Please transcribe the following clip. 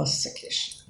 Nossa, queixa.